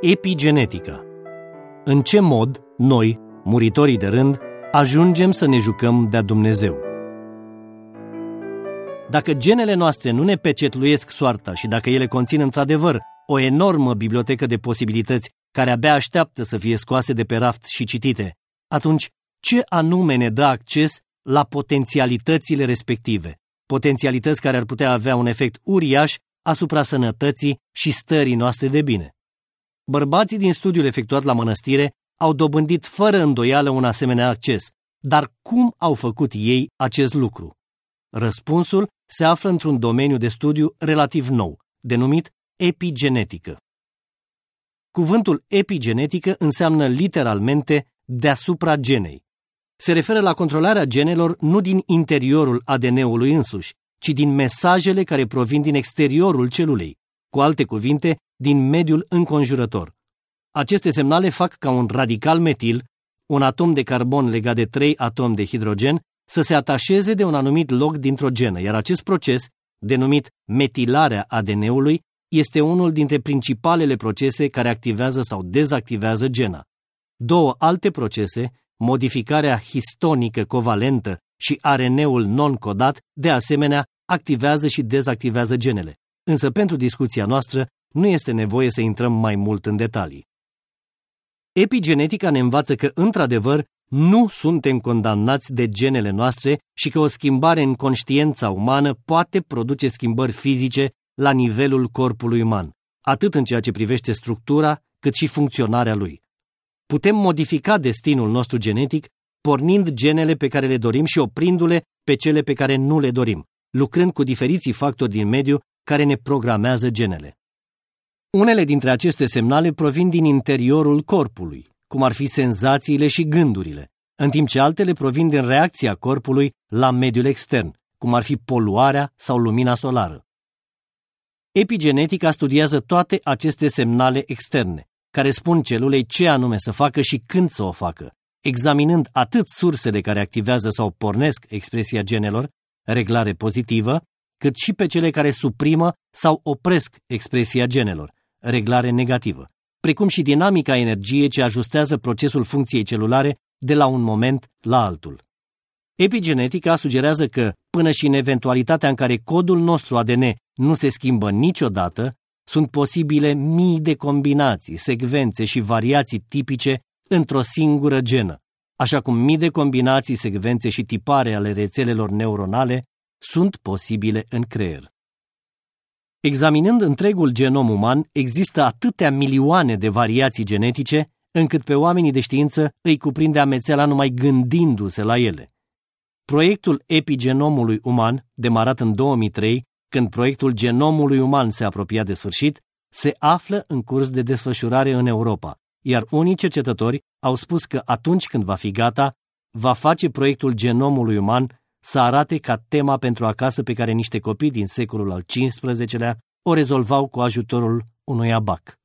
Epigenetica. În ce mod noi, muritorii de rând, ajungem să ne jucăm de-a Dumnezeu? Dacă genele noastre nu ne pecetluiesc soarta și dacă ele conțin într-adevăr o enormă bibliotecă de posibilități care abia așteaptă să fie scoase de pe raft și citite, atunci ce anume ne dă acces la potențialitățile respective, potențialități care ar putea avea un efect uriaș asupra sănătății și stării noastre de bine. Bărbații din studiul efectuat la mănăstire au dobândit fără îndoială un asemenea acces, dar cum au făcut ei acest lucru? Răspunsul se află într-un domeniu de studiu relativ nou, denumit epigenetică. Cuvântul epigenetică înseamnă literalmente deasupra genei. Se referă la controlarea genelor nu din interiorul ADN-ului însuși, ci din mesajele care provin din exteriorul celulei, cu alte cuvinte, din mediul înconjurător. Aceste semnale fac ca un radical metil, un atom de carbon legat de trei atomi de hidrogen, să se atașeze de un anumit loc dintr-o genă, iar acest proces, denumit metilarea ADN-ului, este unul dintre principalele procese care activează sau dezactivează gena. Două alte procese, modificarea histonică covalentă și RNA-ul non-codat, de asemenea, activează și dezactivează genele. Însă pentru discuția noastră nu este nevoie să intrăm mai mult în detalii. Epigenetica ne învață că, într-adevăr, nu suntem condamnați de genele noastre și că o schimbare în conștiința umană poate produce schimbări fizice la nivelul corpului uman, atât în ceea ce privește structura, cât și funcționarea lui. Putem modifica destinul nostru genetic pornind genele pe care le dorim și oprindu-le pe cele pe care nu le dorim, lucrând cu diferiții factori din mediu care ne programează genele. Unele dintre aceste semnale provin din interiorul corpului, cum ar fi senzațiile și gândurile, în timp ce altele provin din reacția corpului la mediul extern, cum ar fi poluarea sau lumina solară. Epigenetica studiază toate aceste semnale externe, care spun celulei ce anume să facă și când să o facă, examinând atât sursele care activează sau pornesc expresia genelor, reglare pozitivă, cât și pe cele care suprimă sau opresc expresia genelor, reglare negativă, precum și dinamica energiei ce ajustează procesul funcției celulare de la un moment la altul. Epigenetica sugerează că, până și în eventualitatea în care codul nostru ADN nu se schimbă niciodată, sunt posibile mii de combinații, secvențe și variații tipice într-o singură genă, așa cum mii de combinații, secvențe și tipare ale rețelelor neuronale sunt posibile în creier. Examinând întregul genom uman, există atâtea milioane de variații genetice, încât pe oamenii de știință îi cuprinde amețeala numai gândindu-se la ele. Proiectul epigenomului uman, demarat în 2003, când proiectul genomului uman se apropia de sfârșit, se află în curs de desfășurare în Europa, iar unii cercetători au spus că atunci când va fi gata, va face proiectul genomului uman să arate ca tema pentru acasă pe care niște copii din secolul al XV-lea o rezolvau cu ajutorul unui abac.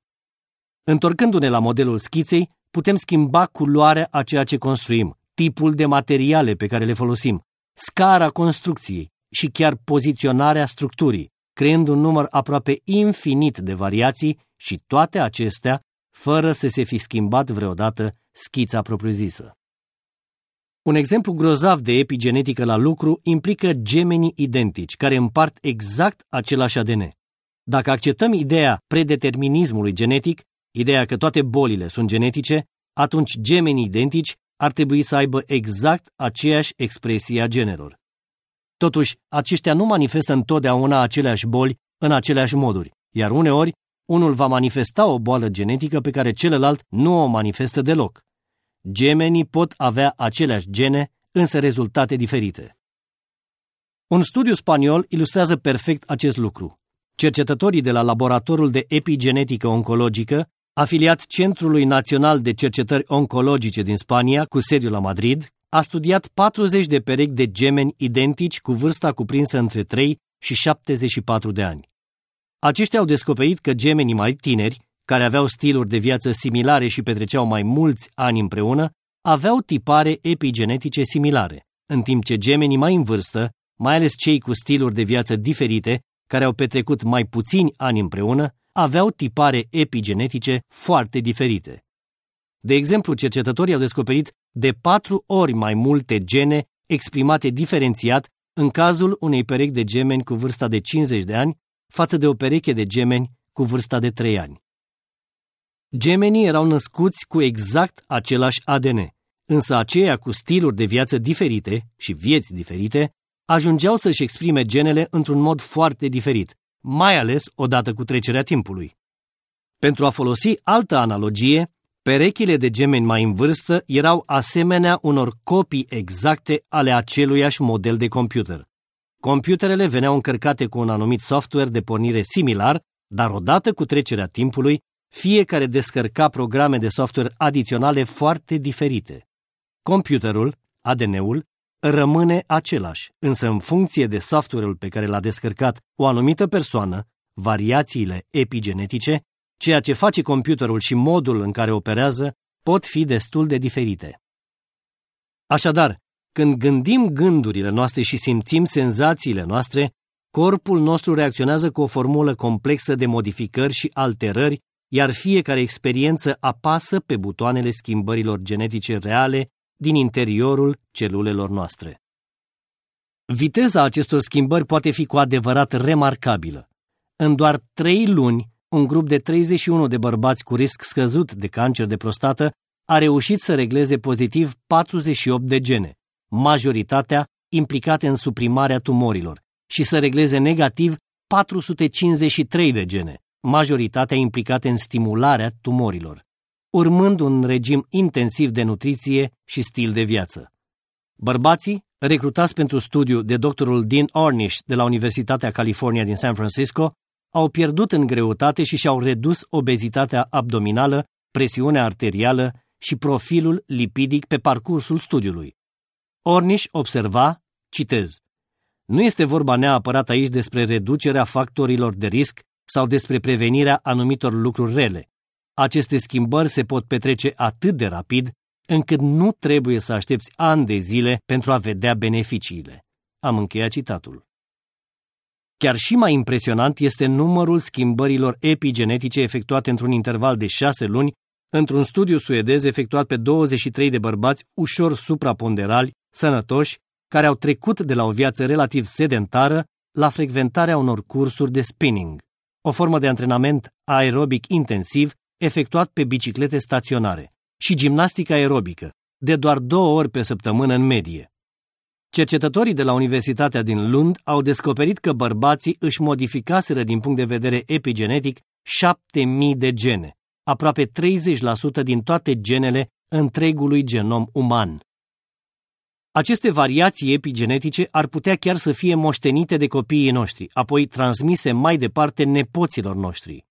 Întorcându-ne la modelul schiței, putem schimba culoarea a ceea ce construim, tipul de materiale pe care le folosim, scara construcției și chiar poziționarea structurii, creând un număr aproape infinit de variații și toate acestea fără să se fi schimbat vreodată schița propriu-zisă. Un exemplu grozav de epigenetică la lucru implică gemenii identici, care împart exact același ADN. Dacă acceptăm ideea predeterminismului genetic, ideea că toate bolile sunt genetice, atunci gemenii identici ar trebui să aibă exact aceeași expresie a genelor. Totuși, aceștia nu manifestă întotdeauna aceleași boli în aceleași moduri, iar uneori unul va manifesta o boală genetică pe care celălalt nu o manifestă deloc. Gemenii pot avea aceleași gene, însă rezultate diferite. Un studiu spaniol ilustrează perfect acest lucru. Cercetătorii de la Laboratorul de Epigenetică Oncologică, afiliat Centrului Național de Cercetări Oncologice din Spania, cu sediul la Madrid, a studiat 40 de perechi de gemeni identici cu vârsta cuprinsă între 3 și 74 de ani. Aceștia au descoperit că gemenii mai tineri, care aveau stiluri de viață similare și petreceau mai mulți ani împreună, aveau tipare epigenetice similare, în timp ce gemenii mai în vârstă, mai ales cei cu stiluri de viață diferite, care au petrecut mai puțini ani împreună, aveau tipare epigenetice foarte diferite. De exemplu, cercetătorii au descoperit de patru ori mai multe gene exprimate diferențiat în cazul unei perechi de gemeni cu vârsta de 50 de ani față de o pereche de gemeni cu vârsta de 3 ani. Gemenii erau născuți cu exact același ADN, însă aceia cu stiluri de viață diferite și vieți diferite ajungeau să-și exprime genele într-un mod foarte diferit, mai ales odată cu trecerea timpului. Pentru a folosi altă analogie, perechile de gemeni mai în vârstă erau asemenea unor copii exacte ale aceluiași model de computer. Computerele veneau încărcate cu un anumit software de pornire similar, dar odată cu trecerea timpului, fiecare descărca programe de software adiționale foarte diferite. Computerul, ADN-ul, rămâne același, însă în funcție de software-ul pe care l-a descărcat o anumită persoană, variațiile epigenetice, ceea ce face computerul și modul în care operează pot fi destul de diferite. Așadar, când gândim gândurile noastre și simțim senzațiile noastre, corpul nostru reacționează cu o formulă complexă de modificări și alterări, iar fiecare experiență apasă pe butoanele schimbărilor genetice reale din interiorul celulelor noastre. Viteza acestor schimbări poate fi cu adevărat remarcabilă. În doar trei luni, un grup de 31 de bărbați cu risc scăzut de cancer de prostată a reușit să regleze pozitiv 48 de gene, majoritatea implicate în suprimarea tumorilor, și să regleze negativ 453 de gene, majoritatea implicate în stimularea tumorilor urmând un regim intensiv de nutriție și stil de viață. Bărbații, recrutați pentru studiu de doctorul Dean Ornish de la Universitatea California din San Francisco, au pierdut în greutate și și-au redus obezitatea abdominală, presiunea arterială și profilul lipidic pe parcursul studiului. Ornish observa, citez, Nu este vorba neapărat aici despre reducerea factorilor de risc sau despre prevenirea anumitor lucruri rele, aceste schimbări se pot petrece atât de rapid, încât nu trebuie să aștepți ani de zile pentru a vedea beneficiile. Am încheiat citatul. Chiar și mai impresionant este numărul schimbărilor epigenetice efectuate într-un interval de șase luni într-un studiu suedez efectuat pe 23 de bărbați ușor supraponderali, sănătoși, care au trecut de la o viață relativ sedentară la frecventarea unor cursuri de spinning, o formă de antrenament aerobic intensiv efectuat pe biciclete staționare și gimnastică aerobică, de doar două ori pe săptămână în medie. Cercetătorii de la Universitatea din Lund au descoperit că bărbații își modificaseră din punct de vedere epigenetic 7000 de gene, aproape 30% din toate genele întregului genom uman. Aceste variații epigenetice ar putea chiar să fie moștenite de copiii noștri, apoi transmise mai departe nepoților noștri.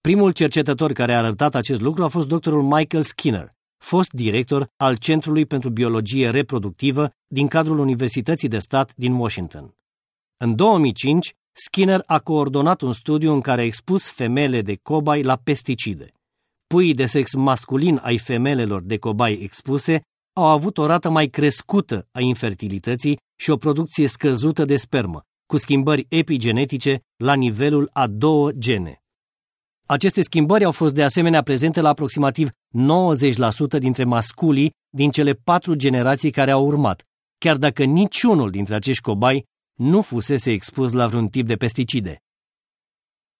Primul cercetător care a arătat acest lucru a fost doctorul Michael Skinner, fost director al Centrului pentru Biologie Reproductivă din cadrul Universității de Stat din Washington. În 2005, Skinner a coordonat un studiu în care a expus femeile de cobai la pesticide. Puii de sex masculin ai femelelor de cobai expuse au avut o rată mai crescută a infertilității și o producție scăzută de spermă, cu schimbări epigenetice la nivelul a două gene. Aceste schimbări au fost de asemenea prezente la aproximativ 90% dintre masculii din cele patru generații care au urmat, chiar dacă niciunul dintre acești cobai nu fusese expus la vreun tip de pesticide.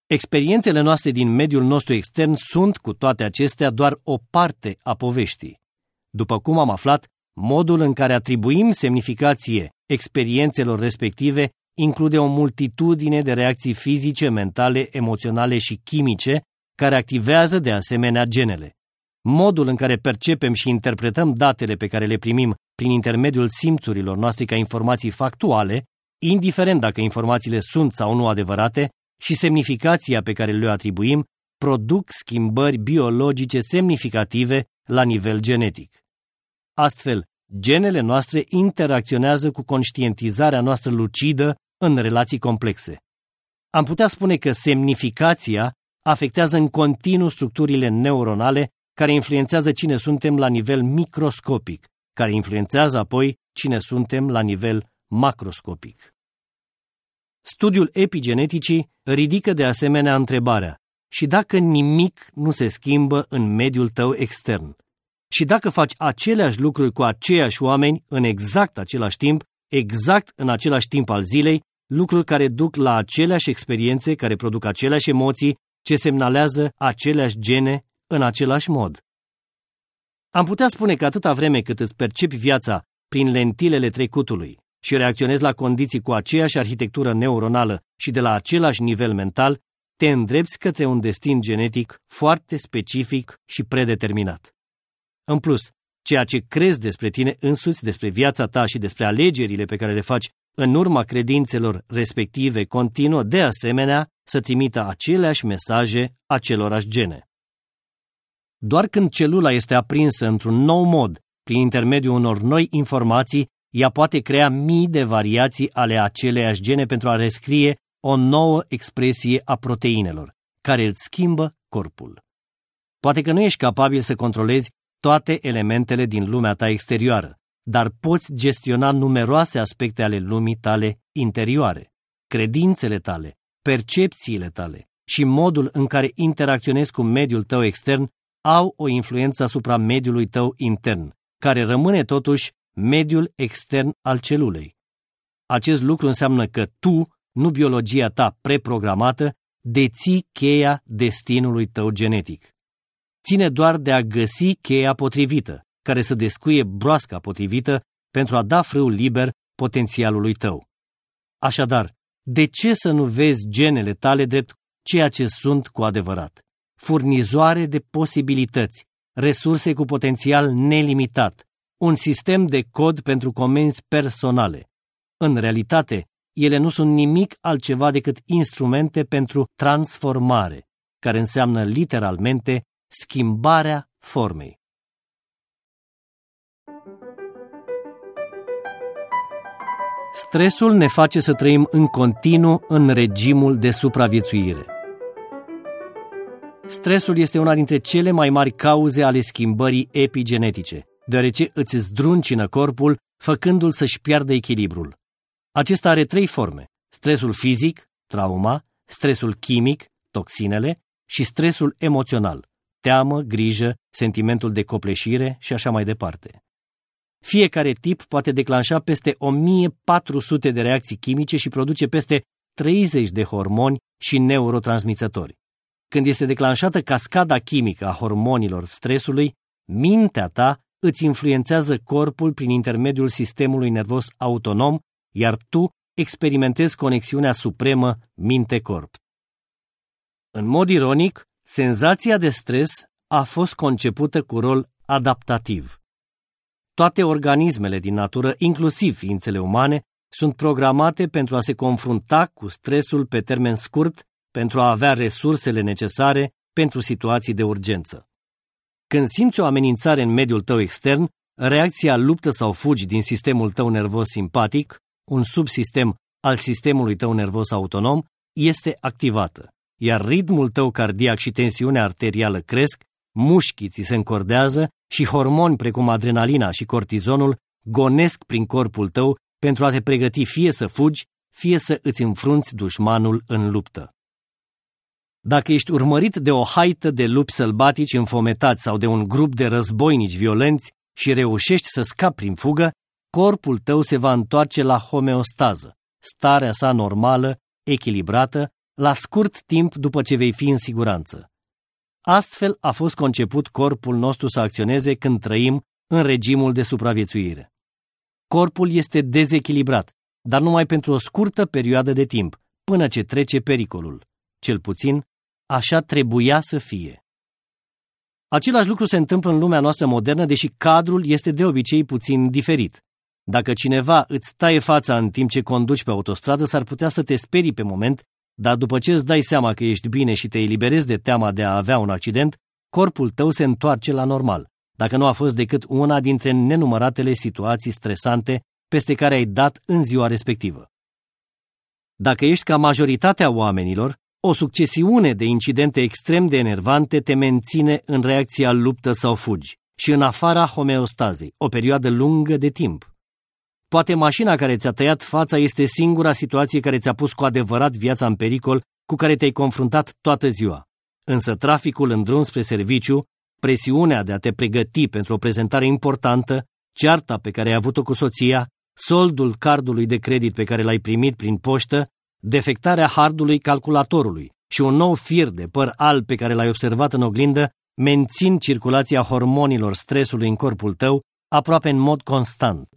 Experiențele noastre din mediul nostru extern sunt, cu toate acestea, doar o parte a poveștii. După cum am aflat, modul în care atribuim semnificație experiențelor respective include o multitudine de reacții fizice, mentale, emoționale și chimice care activează de asemenea genele. Modul în care percepem și interpretăm datele pe care le primim prin intermediul simțurilor noastre ca informații factuale, indiferent dacă informațiile sunt sau nu adevărate, și semnificația pe care le atribuim, produc schimbări biologice semnificative la nivel genetic. Astfel, genele noastre interacționează cu conștientizarea noastră lucidă în relații complexe. Am putea spune că semnificația afectează în continuu structurile neuronale care influențează cine suntem la nivel microscopic, care influențează apoi cine suntem la nivel macroscopic. Studiul epigeneticii ridică de asemenea întrebarea și dacă nimic nu se schimbă în mediul tău extern. Și dacă faci aceleași lucruri cu aceiași oameni în exact același timp, exact în același timp al zilei, lucruri care duc la aceleași experiențe, care produc aceleași emoții, ce semnalează aceleași gene în același mod. Am putea spune că atâta vreme cât îți percepi viața prin lentilele trecutului și reacționezi la condiții cu aceeași arhitectură neuronală și de la același nivel mental, te îndrepți către un destin genetic foarte specific și predeterminat. În plus, ceea ce crezi despre tine însuți, despre viața ta și despre alegerile pe care le faci în urma credințelor respective continuă de asemenea să trimită aceleași mesaje acelorași gene. Doar când celula este aprinsă într-un nou mod, prin intermediul unor noi informații, ea poate crea mii de variații ale aceleiași gene pentru a rescrie o nouă expresie a proteinelor, care îți schimbă corpul. Poate că nu ești capabil să controlezi toate elementele din lumea ta exterioară, dar poți gestiona numeroase aspecte ale lumii tale interioare, credințele tale, percepțiile tale și modul în care interacționezi cu mediul tău extern au o influență asupra mediului tău intern, care rămâne totuși mediul extern al celulei. Acest lucru înseamnă că tu, nu biologia ta preprogramată, deții cheia destinului tău genetic. Ține doar de a găsi cheia potrivită, care să descuie broasca potrivită pentru a da frâul liber potențialului tău. Așadar, de ce să nu vezi genele tale drept ceea ce sunt cu adevărat? Furnizoare de posibilități, resurse cu potențial nelimitat, un sistem de cod pentru comenzi personale. În realitate, ele nu sunt nimic altceva decât instrumente pentru transformare, care înseamnă literalmente schimbarea formei. Stresul ne face să trăim în continuu în regimul de supraviețuire. Stresul este una dintre cele mai mari cauze ale schimbării epigenetice, deoarece îți zdruncină corpul, făcându-l să-și piardă echilibrul. Acesta are trei forme, stresul fizic, trauma, stresul chimic, toxinele și stresul emoțional, teamă, grijă, sentimentul de copleșire și așa mai departe. Fiecare tip poate declanșa peste 1400 de reacții chimice și produce peste 30 de hormoni și neurotransmițători. Când este declanșată cascada chimică a hormonilor stresului, mintea ta îți influențează corpul prin intermediul sistemului nervos autonom, iar tu experimentezi conexiunea supremă minte-corp. În mod ironic, senzația de stres a fost concepută cu rol adaptativ. Toate organismele din natură, inclusiv ființele umane, sunt programate pentru a se confrunta cu stresul pe termen scurt pentru a avea resursele necesare pentru situații de urgență. Când simți o amenințare în mediul tău extern, reacția luptă sau fugi din sistemul tău nervos simpatic, un subsistem al sistemului tău nervos autonom, este activată, iar ritmul tău cardiac și tensiunea arterială cresc, mușchii ți se încordează și hormoni precum adrenalina și cortizonul gonesc prin corpul tău pentru a te pregăti fie să fugi, fie să îți înfrunți dușmanul în luptă. Dacă ești urmărit de o haită de lupi sălbatici înfometați sau de un grup de războinici violenți și reușești să scapi prin fugă, corpul tău se va întoarce la homeostază, starea sa normală, echilibrată, la scurt timp după ce vei fi în siguranță. Astfel a fost conceput corpul nostru să acționeze când trăim în regimul de supraviețuire. Corpul este dezechilibrat, dar numai pentru o scurtă perioadă de timp, până ce trece pericolul. Cel puțin, așa trebuia să fie. Același lucru se întâmplă în lumea noastră modernă, deși cadrul este de obicei puțin diferit. Dacă cineva îți taie fața în timp ce conduci pe autostradă, s-ar putea să te sperii pe moment dar după ce îți dai seama că ești bine și te eliberezi de teama de a avea un accident, corpul tău se întoarce la normal, dacă nu a fost decât una dintre nenumăratele situații stresante peste care ai dat în ziua respectivă. Dacă ești ca majoritatea oamenilor, o succesiune de incidente extrem de enervante te menține în reacția luptă sau fugi și în afara homeostazei, o perioadă lungă de timp. Poate mașina care ți-a tăiat fața este singura situație care ți-a pus cu adevărat viața în pericol cu care te-ai confruntat toată ziua. Însă traficul în drum spre serviciu, presiunea de a te pregăti pentru o prezentare importantă, cearta pe care ai avut-o cu soția, soldul cardului de credit pe care l-ai primit prin poștă, defectarea hardului calculatorului și un nou fir de păr alb pe care l-ai observat în oglindă mențin circulația hormonilor stresului în corpul tău aproape în mod constant.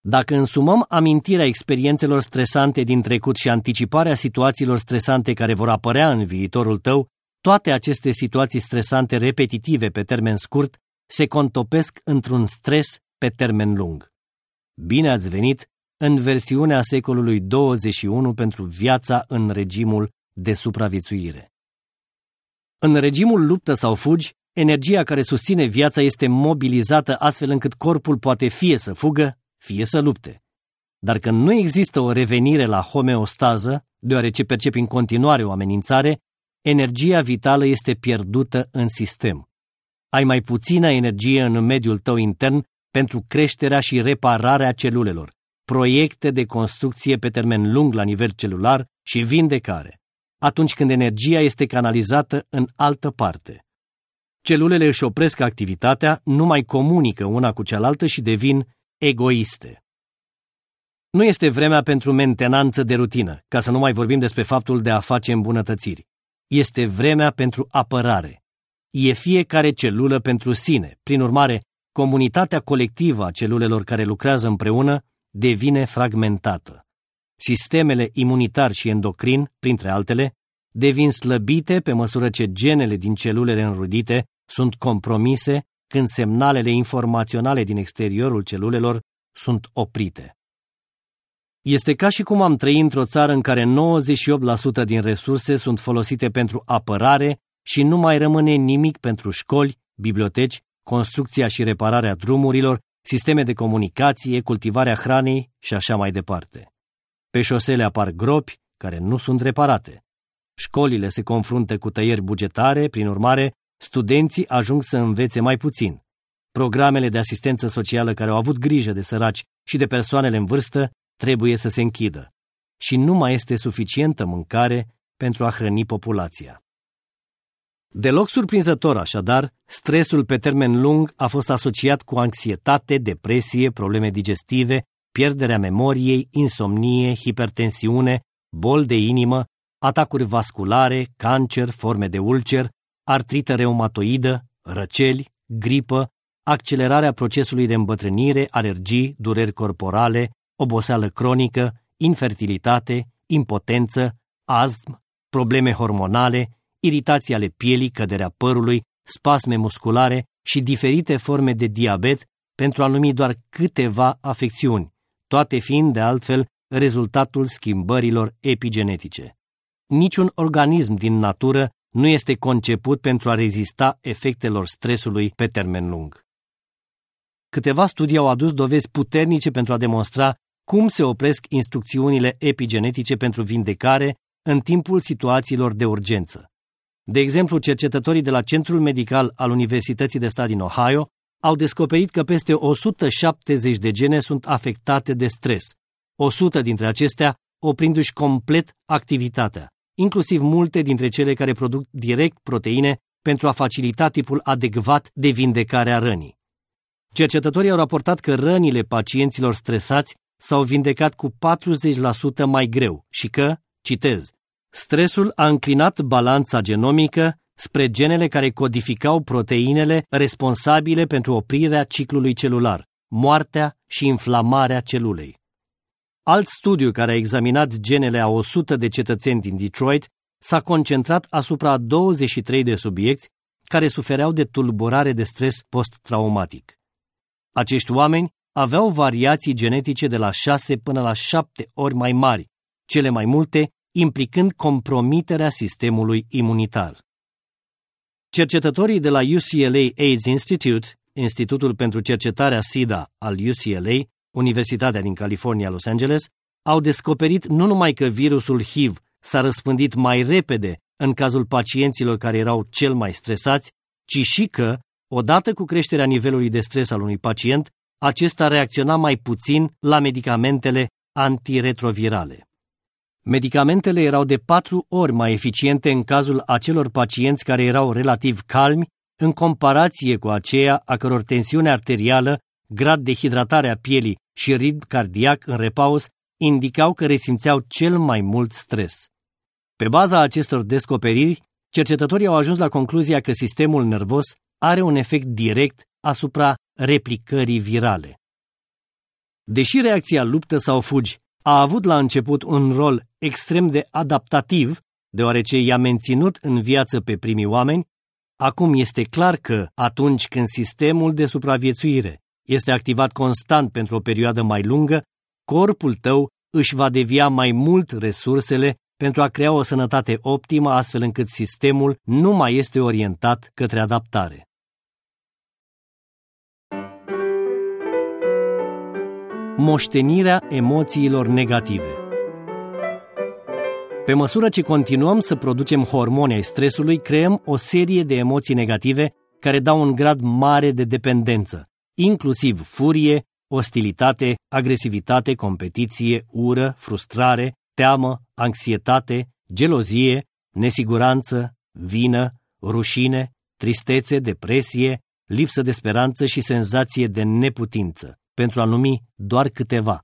Dacă însumăm amintirea experiențelor stresante din trecut și anticiparea situațiilor stresante care vor apărea în viitorul tău, toate aceste situații stresante repetitive pe termen scurt se contopesc într-un stres pe termen lung. Bine ați venit în versiunea secolului 21 pentru viața în regimul de supraviețuire. În regimul luptă sau fugi, energia care susține viața este mobilizată astfel încât corpul poate fie să fugă, fie să lupte. Dar când nu există o revenire la homeostază, deoarece percepi în continuare o amenințare, energia vitală este pierdută în sistem. Ai mai puțină energie în mediul tău intern pentru creșterea și repararea celulelor, proiecte de construcție pe termen lung la nivel celular și vindecare, atunci când energia este canalizată în altă parte. Celulele își opresc activitatea, nu mai comunică una cu cealaltă și devin egoiste. Nu este vremea pentru mentenanță de rutină, ca să nu mai vorbim despre faptul de a face îmbunătățiri. Este vremea pentru apărare. E fiecare celulă pentru sine. Prin urmare, comunitatea colectivă a celulelor care lucrează împreună devine fragmentată. Sistemele imunitar și endocrin, printre altele, devin slăbite pe măsură ce genele din celulele înrudite sunt compromise când semnalele informaționale din exteriorul celulelor sunt oprite. Este ca și cum am trăit într-o țară în care 98% din resurse sunt folosite pentru apărare și nu mai rămâne nimic pentru școli, biblioteci, construcția și repararea drumurilor, sisteme de comunicație, cultivarea hranei și așa mai departe. Pe șosele apar gropi care nu sunt reparate. Școlile se confruntă cu tăieri bugetare, prin urmare, studenții ajung să învețe mai puțin. Programele de asistență socială care au avut grijă de săraci și de persoanele în vârstă trebuie să se închidă. Și nu mai este suficientă mâncare pentru a hrăni populația. Deloc surprinzător, așadar, stresul pe termen lung a fost asociat cu anxietate, depresie, probleme digestive, pierderea memoriei, insomnie, hipertensiune, bol de inimă, atacuri vasculare, cancer, forme de ulcer, artrită reumatoidă, răceli, gripă, accelerarea procesului de îmbătrânire, alergii, dureri corporale, oboseală cronică, infertilitate, impotență, astm, probleme hormonale, iritații ale pielii, căderea părului, spasme musculare și diferite forme de diabet, pentru a numi doar câteva afecțiuni, toate fiind, de altfel, rezultatul schimbărilor epigenetice. Niciun organism din natură nu este conceput pentru a rezista efectelor stresului pe termen lung. Câteva studii au adus dovezi puternice pentru a demonstra cum se opresc instrucțiunile epigenetice pentru vindecare în timpul situațiilor de urgență. De exemplu, cercetătorii de la Centrul Medical al Universității de Stat din Ohio au descoperit că peste 170 de gene sunt afectate de stres, 100 dintre acestea oprindu-și complet activitatea, inclusiv multe dintre cele care produc direct proteine pentru a facilita tipul adecvat de vindecare a rănii. Cercetătorii au raportat că rănile pacienților stresați s-au vindecat cu 40% mai greu și că, citez, stresul a înclinat balanța genomică spre genele care codificau proteinele responsabile pentru oprirea ciclului celular, moartea și inflamarea celulei. Alt studiu care a examinat genele a 100 de cetățeni din Detroit s-a concentrat asupra 23 de subiecti care sufereau de tulburare de stres post-traumatic. Acești oameni aveau variații genetice de la 6 până la 7 ori mai mari, cele mai multe implicând compromiterea sistemului imunitar. Cercetătorii de la UCLA AIDS Institute, Institutul pentru Cercetarea SIDA al UCLA, Universitatea din California, Los Angeles, au descoperit nu numai că virusul HIV s-a răspândit mai repede în cazul pacienților care erau cel mai stresați, ci și că, odată cu creșterea nivelului de stres al unui pacient, acesta reacționa mai puțin la medicamentele antiretrovirale. Medicamentele erau de patru ori mai eficiente în cazul acelor pacienți care erau relativ calmi în comparație cu aceea a căror tensiune arterială, grad de hidratare a pielii și ritm cardiac în repaus indicau că resimțeau cel mai mult stres. Pe baza acestor descoperiri, cercetătorii au ajuns la concluzia că sistemul nervos are un efect direct asupra replicării virale. Deși reacția luptă sau fugi a avut la început un rol extrem de adaptativ, deoarece i-a menținut în viață pe primii oameni, acum este clar că atunci când sistemul de supraviețuire este activat constant pentru o perioadă mai lungă, corpul tău își va devia mai mult resursele pentru a crea o sănătate optimă astfel încât sistemul nu mai este orientat către adaptare. Moștenirea emoțiilor negative Pe măsură ce continuăm să producem hormoni ai stresului, creăm o serie de emoții negative care dau un grad mare de dependență, inclusiv furie, ostilitate, agresivitate, competiție, ură, frustrare, teamă, anxietate, gelozie, nesiguranță, vină, rușine, tristețe, depresie, lipsă de speranță și senzație de neputință, pentru a numi doar câteva.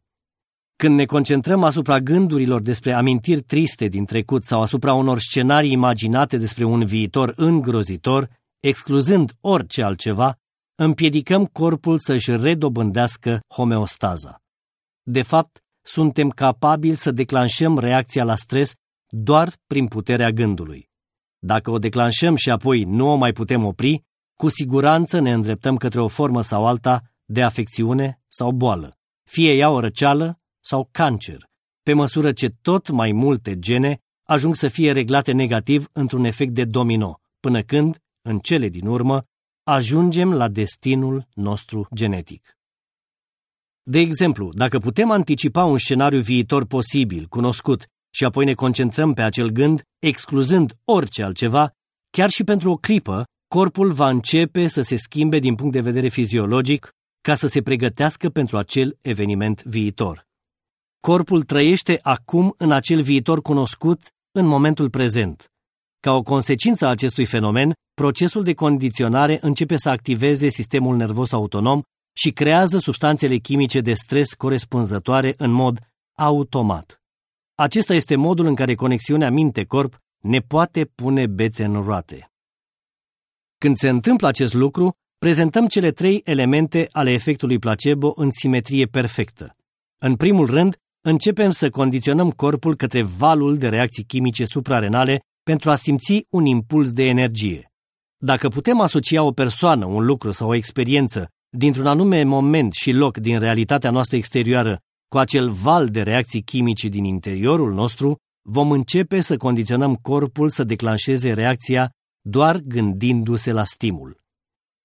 Când ne concentrăm asupra gândurilor despre amintiri triste din trecut sau asupra unor scenarii imaginate despre un viitor îngrozitor, excluzând orice altceva, împiedicăm corpul să-și redobândească homeostaza. De fapt, suntem capabili să declanșăm reacția la stres doar prin puterea gândului. Dacă o declanșăm și apoi nu o mai putem opri, cu siguranță ne îndreptăm către o formă sau alta de afecțiune sau boală, fie ea o răceală sau cancer, pe măsură ce tot mai multe gene ajung să fie reglate negativ într-un efect de domino, până când, în cele din urmă, ajungem la destinul nostru genetic. De exemplu, dacă putem anticipa un scenariu viitor posibil, cunoscut, și apoi ne concentrăm pe acel gând, excluzând orice altceva, chiar și pentru o clipă, corpul va începe să se schimbe din punct de vedere fiziologic ca să se pregătească pentru acel eveniment viitor. Corpul trăiește acum în acel viitor cunoscut în momentul prezent. Ca o consecință a acestui fenomen, procesul de condiționare începe să activeze sistemul nervos autonom și creează substanțele chimice de stres corespunzătoare în mod automat. Acesta este modul în care conexiunea minte-corp ne poate pune bețe în roate. Când se întâmplă acest lucru, prezentăm cele trei elemente ale efectului placebo în simetrie perfectă. În primul rând, începem să condiționăm corpul către valul de reacții chimice suprarenale pentru a simți un impuls de energie. Dacă putem asocia o persoană, un lucru sau o experiență dintr-un anume moment și loc din realitatea noastră exterioară cu acel val de reacții chimice din interiorul nostru, vom începe să condiționăm corpul să declanșeze reacția doar gândindu-se la stimul.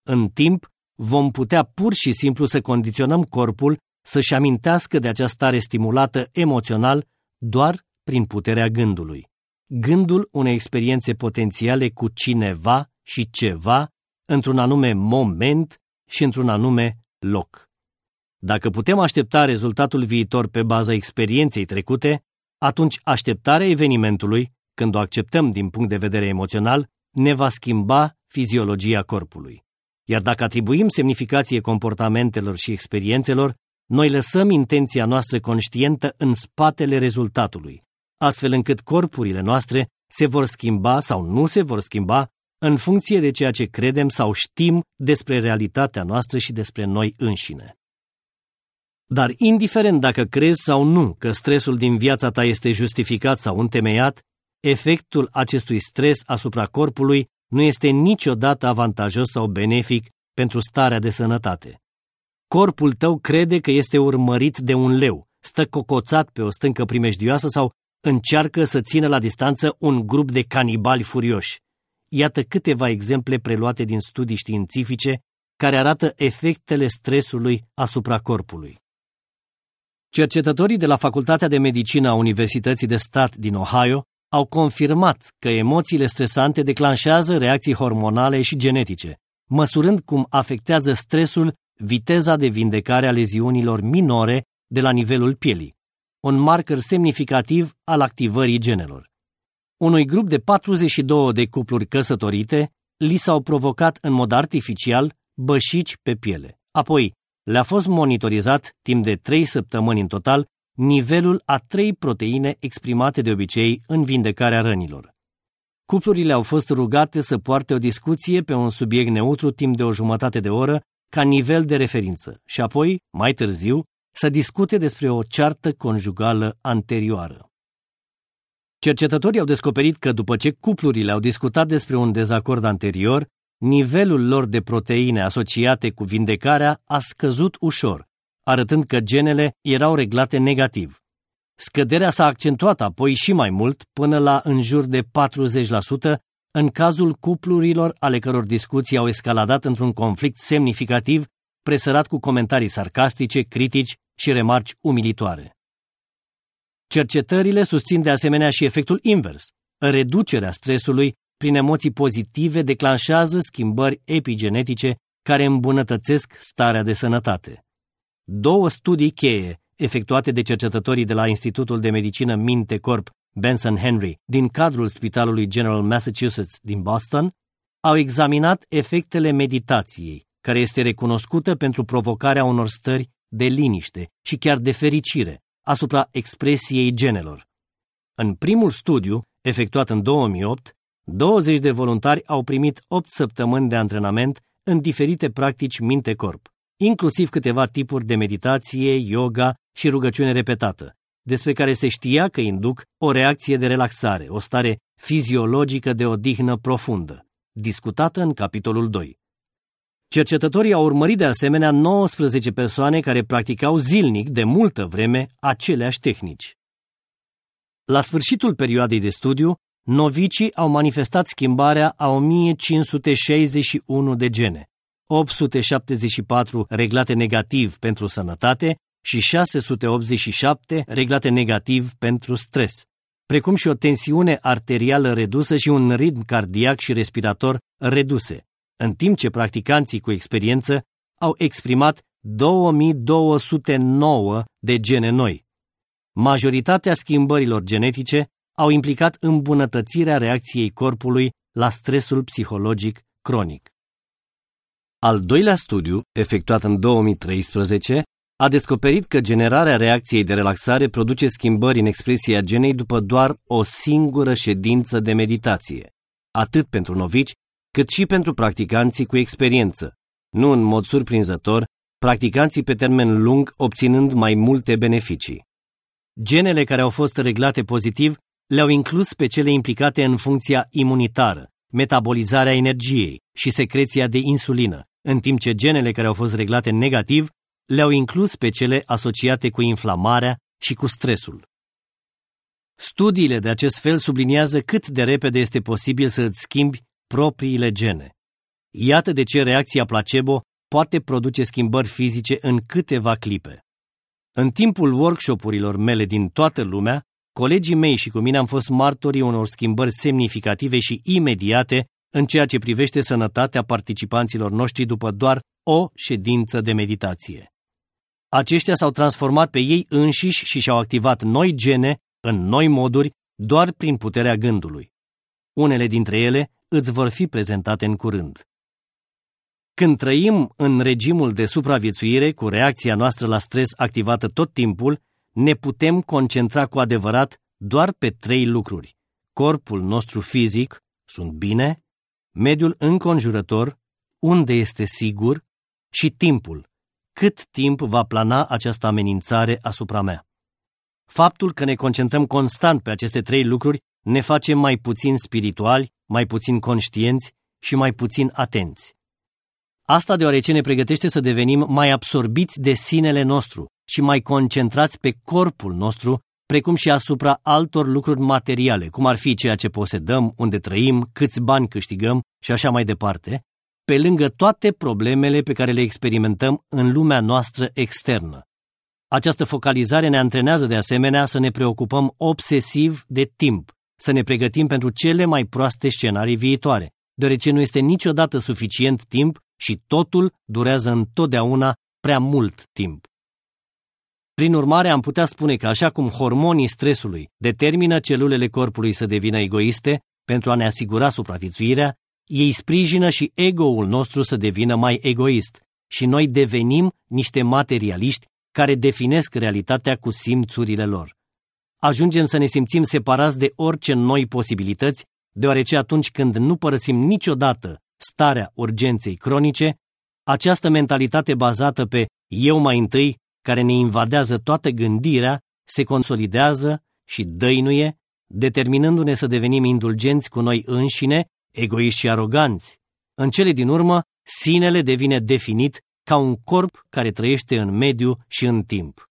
În timp, vom putea pur și simplu să condiționăm corpul să-și amintească de această stare stimulată emoțional doar prin puterea gândului. Gândul unei experiențe potențiale cu cineva și ceva într-un anume moment și într-un anume loc. Dacă putem aștepta rezultatul viitor pe baza experienței trecute, atunci așteptarea evenimentului, când o acceptăm din punct de vedere emoțional, ne va schimba fiziologia corpului. Iar dacă atribuim semnificație comportamentelor și experiențelor, noi lăsăm intenția noastră conștientă în spatele rezultatului, astfel încât corpurile noastre se vor schimba sau nu se vor schimba în funcție de ceea ce credem sau știm despre realitatea noastră și despre noi înșine. Dar indiferent dacă crezi sau nu că stresul din viața ta este justificat sau întemeiat, efectul acestui stres asupra corpului nu este niciodată avantajos sau benefic pentru starea de sănătate. Corpul tău crede că este urmărit de un leu, stă cocoțat pe o stâncă primejdioasă sau încearcă să țină la distanță un grup de canibali furioși. Iată câteva exemple preluate din studii științifice care arată efectele stresului asupra corpului. Cercetătorii de la Facultatea de Medicină a Universității de Stat din Ohio au confirmat că emoțiile stresante declanșează reacții hormonale și genetice, măsurând cum afectează stresul viteza de vindecare a leziunilor minore de la nivelul pielii. Un marker semnificativ al activării genelor. Unui grup de 42 de cupluri căsătorite li s-au provocat în mod artificial bășici pe piele. Apoi, le-a fost monitorizat timp de 3 săptămâni în total nivelul a trei proteine exprimate de obicei în vindecarea rănilor. Cuplurile au fost rugate să poarte o discuție pe un subiect neutru timp de o jumătate de oră ca nivel de referință și apoi, mai târziu, să discute despre o ceartă conjugală anterioară. Cercetătorii au descoperit că după ce cuplurile au discutat despre un dezacord anterior, nivelul lor de proteine asociate cu vindecarea a scăzut ușor, arătând că genele erau reglate negativ. Scăderea s-a accentuat apoi și mai mult, până la în jur de 40%, în cazul cuplurilor ale căror discuții au escaladat într-un conflict semnificativ, presărat cu comentarii sarcastice, critici și remarci umilitoare. Cercetările susțin de asemenea și efectul invers. Reducerea stresului prin emoții pozitive declanșează schimbări epigenetice care îmbunătățesc starea de sănătate. Două studii cheie efectuate de cercetătorii de la Institutul de Medicină Minte Corp Benson Henry din cadrul Spitalului General Massachusetts din Boston au examinat efectele meditației, care este recunoscută pentru provocarea unor stări de liniște și chiar de fericire asupra expresiei genelor. În primul studiu, efectuat în 2008, 20 de voluntari au primit 8 săptămâni de antrenament în diferite practici minte-corp, inclusiv câteva tipuri de meditație, yoga și rugăciune repetată, despre care se știa că induc o reacție de relaxare, o stare fiziologică de odihnă profundă, discutată în capitolul 2. Cercetătorii au urmărit de asemenea 19 persoane care practicau zilnic de multă vreme aceleași tehnici. La sfârșitul perioadei de studiu, novicii au manifestat schimbarea a 1561 de gene, 874 reglate negativ pentru sănătate și 687 reglate negativ pentru stres, precum și o tensiune arterială redusă și un ritm cardiac și respirator reduse, în timp ce practicanții cu experiență au exprimat 2209 de gene noi. Majoritatea schimbărilor genetice au implicat îmbunătățirea reacției corpului la stresul psihologic cronic. Al doilea studiu, efectuat în 2013, a descoperit că generarea reacției de relaxare produce schimbări în expresia genei după doar o singură ședință de meditație, atât pentru novici, cât și pentru practicanții cu experiență, nu în mod surprinzător, practicanții pe termen lung obținând mai multe beneficii. Genele care au fost reglate pozitiv le-au inclus pe cele implicate în funcția imunitară, metabolizarea energiei și secreția de insulină, în timp ce genele care au fost reglate negativ le-au inclus pe cele asociate cu inflamarea și cu stresul. Studiile de acest fel subliniază cât de repede este posibil să îți schimbi propriile gene. Iată de ce reacția placebo poate produce schimbări fizice în câteva clipe. În timpul workshopurilor mele din toată lumea, colegii mei și cu mine am fost martorii unor schimbări semnificative și imediate în ceea ce privește sănătatea participanților noștri după doar o ședință de meditație. Aceștia s-au transformat pe ei înșiși și și-au activat noi gene în noi moduri doar prin puterea gândului. Unele dintre ele îți vor fi prezentate în curând. Când trăim în regimul de supraviețuire cu reacția noastră la stres activată tot timpul, ne putem concentra cu adevărat doar pe trei lucruri. Corpul nostru fizic, sunt bine, mediul înconjurător, unde este sigur, și timpul, cât timp va plana această amenințare asupra mea. Faptul că ne concentrăm constant pe aceste trei lucruri ne face mai puțin spirituali, mai puțin conștienți și mai puțin atenți. Asta deoarece ne pregătește să devenim mai absorbiți de sinele nostru și mai concentrați pe corpul nostru, precum și asupra altor lucruri materiale, cum ar fi ceea ce posedăm, unde trăim, câți bani câștigăm și așa mai departe, pe lângă toate problemele pe care le experimentăm în lumea noastră externă. Această focalizare ne antrenează de asemenea să ne preocupăm obsesiv de timp, să ne pregătim pentru cele mai proaste scenarii viitoare, deoarece nu este niciodată suficient timp și totul durează întotdeauna prea mult timp. Prin urmare, am putea spune că așa cum hormonii stresului determină celulele corpului să devină egoiste pentru a ne asigura supraviețuirea, ei sprijină și ego-ul nostru să devină mai egoist și noi devenim niște materialiști care definesc realitatea cu simțurile lor. Ajungem să ne simțim separați de orice noi posibilități, deoarece atunci când nu părăsim niciodată starea urgenței cronice, această mentalitate bazată pe eu mai întâi, care ne invadează toată gândirea, se consolidează și dăinuie, determinându-ne să devenim indulgenți cu noi înșine, egoiști și aroganți. În cele din urmă, sinele devine definit ca un corp care trăiește în mediu și în timp.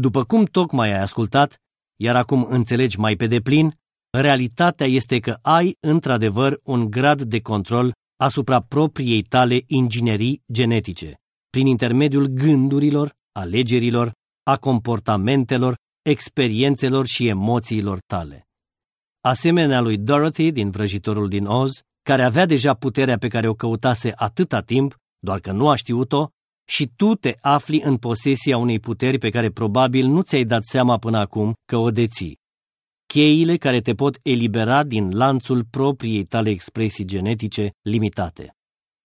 După cum tocmai ai ascultat, iar acum înțelegi mai pe deplin, realitatea este că ai într-adevăr un grad de control asupra propriei tale inginerii genetice, prin intermediul gândurilor, alegerilor, a comportamentelor, experiențelor și emoțiilor tale. Asemenea lui Dorothy din Vrăjitorul din Oz, care avea deja puterea pe care o căutase atâta timp, doar că nu a știut-o, și tu te afli în posesia unei puteri pe care probabil nu ți-ai dat seama până acum că o deții. Cheile care te pot elibera din lanțul propriei tale expresii genetice limitate.